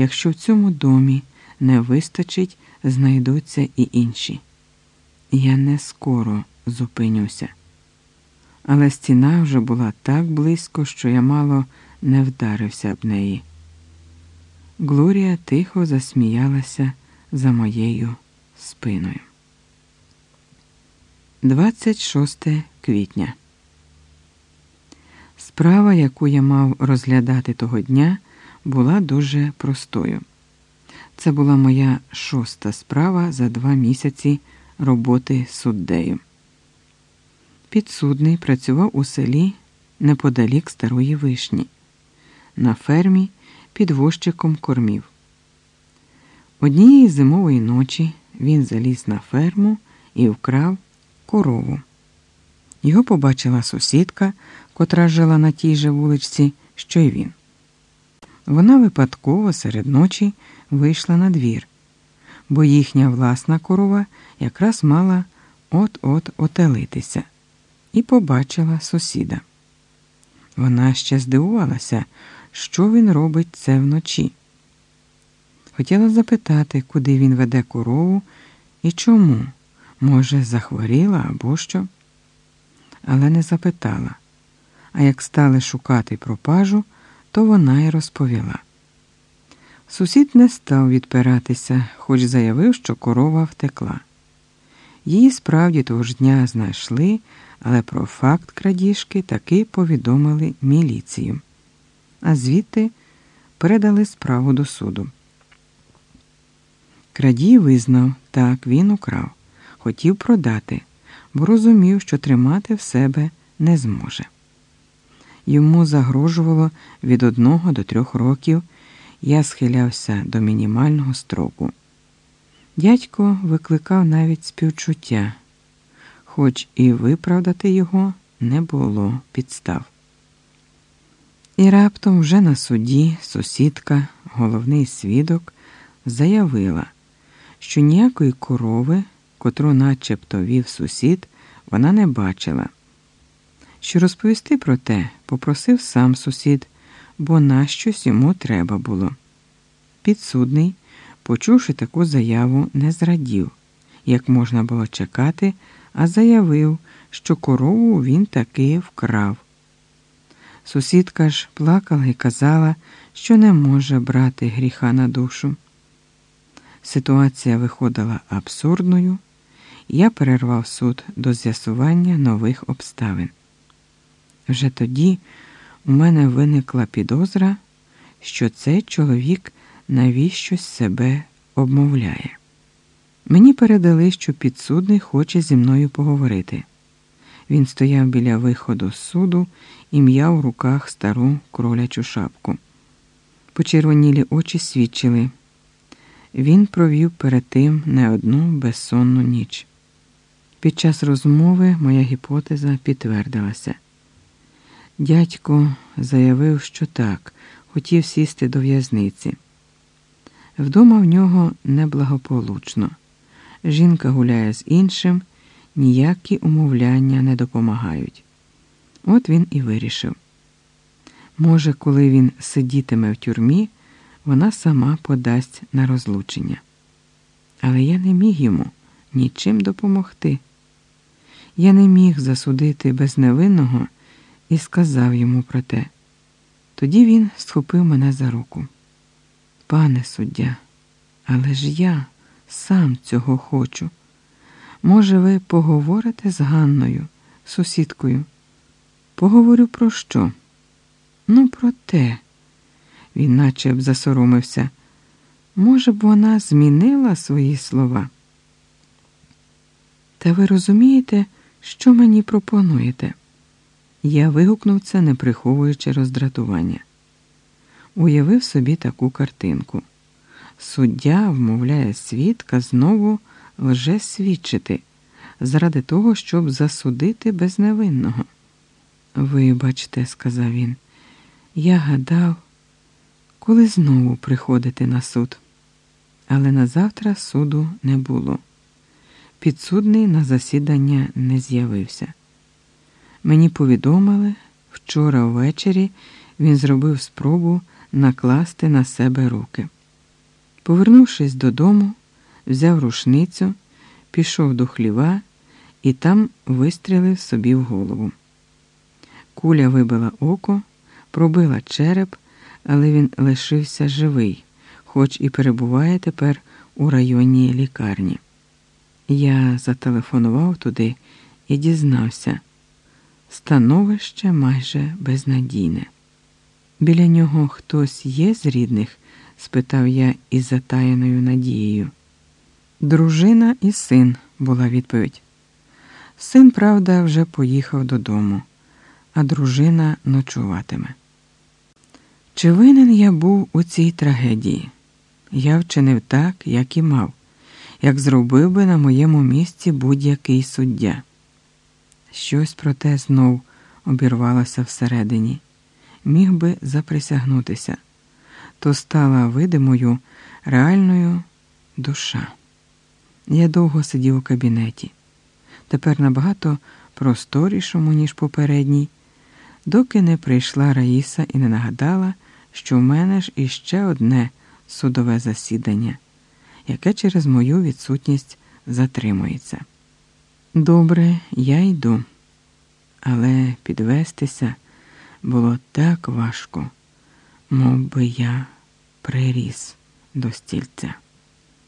якщо в цьому домі не вистачить, знайдуться і інші. Я не скоро зупинюся. Але стіна вже була так близько, що я мало не вдарився б неї. Глорія тихо засміялася за моєю спиною. 26 квітня. Справа, яку я мав розглядати того дня, була дуже простою. Це була моя шоста справа за два місяці роботи суддею. Підсудний працював у селі неподалік старої вишні, на фермі під вощиком кормів. Однієї зимової ночі він заліз на ферму і вкрав корову. Його побачила сусідка, котра жила на тій же вуличці, що й він. Вона випадково серед ночі вийшла на двір, бо їхня власна корова якраз мала от-от отелитися, і побачила сусіда. Вона ще здивувалася, що він робить це вночі. Хотіла запитати, куди він веде корову і чому, може, захворіла або що, але не запитала. А як стали шукати пропажу, то вона й розповіла. Сусід не став відпиратися, хоч заявив, що корова втекла. Її справді того ж дня знайшли, але про факт крадіжки таки повідомили міліцію, а звідти передали справу до суду. Крадій визнав, так він украв, хотів продати, бо розумів, що тримати в себе не зможе. Йому загрожувало від одного до трьох років, я схилявся до мінімального строку. Дядько викликав навіть співчуття, хоч і виправдати його не було підстав. І раптом вже на суді сусідка, головний свідок, заявила, що ніякої корови, котру начебто вів сусід, вона не бачила. Що розповісти про те, попросив сам сусід, бо нащось йому треба було. Підсудний, почувши таку заяву, не зрадів, як можна було чекати, а заявив, що корову він таки вкрав. Сусідка ж плакала і казала, що не може брати гріха на душу. Ситуація виходила абсурдною, я перервав суд до з'ясування нових обставин. Вже тоді у мене виникла підозра, що цей чоловік навіщось себе обмовляє. Мені передали, що підсудний хоче зі мною поговорити. Він стояв біля виходу з суду і м'яв у руках стару кролячу шапку. Почервонілі очі свідчили. Він провів перед тим не одну безсонну ніч. Під час розмови моя гіпотеза підтвердилася. Дядько заявив, що так, хотів сісти до в'язниці. Вдома в нього неблагополучно. Жінка гуляє з іншим, ніякі умовляння не допомагають. От він і вирішив. Може, коли він сидітиме в тюрмі, вона сама подасть на розлучення. Але я не міг йому нічим допомогти. Я не міг засудити безневинного і сказав йому про те. Тоді він схопив мене за руку. Пане суддя, але ж я сам цього хочу. Може, ви поговорите з Ганною, сусідкою? Поговорю про що? Ну, про те. Він наче б засоромився. Може б, вона змінила свої слова. Та ви розумієте, що мені пропонуєте? Я вигукнув це, не приховуючи роздратування. Уявив собі таку картинку. Суддя вмовляє свідка знову лже свідчити заради того, щоб засудити безневинного. Вибачте, сказав він, я гадав, коли знову приходити на суд. Але на завтра суду не було. Підсудний на засідання не з'явився. Мені повідомили, вчора ввечері він зробив спробу накласти на себе руки. Повернувшись додому, взяв рушницю, пішов до хліва і там вистрілив собі в голову. Куля вибила око, пробила череп, але він лишився живий, хоч і перебуває тепер у районній лікарні. Я зателефонував туди і дізнався становище майже безнадійне. Біля нього хтось є з рідних? спитав я із затаєною надією. Дружина і син, була відповідь. Син, правда, вже поїхав додому, а дружина ночуватиме. Чи винен я був у цій трагедії? Я вчинив так, як і мав, як зробив би на моєму місці будь-який суддя. Щось проте знов обірвалося всередині, міг би заприсягнутися, то стала видимою реальною душа. Я довго сидів у кабінеті, тепер набагато просторішому, ніж попередній, доки не прийшла Раїса і не нагадала, що в мене ж іще одне судове засідання, яке через мою відсутність затримується. Добре, я йду, але підвестися було так важко, мов би я приріс до стільця.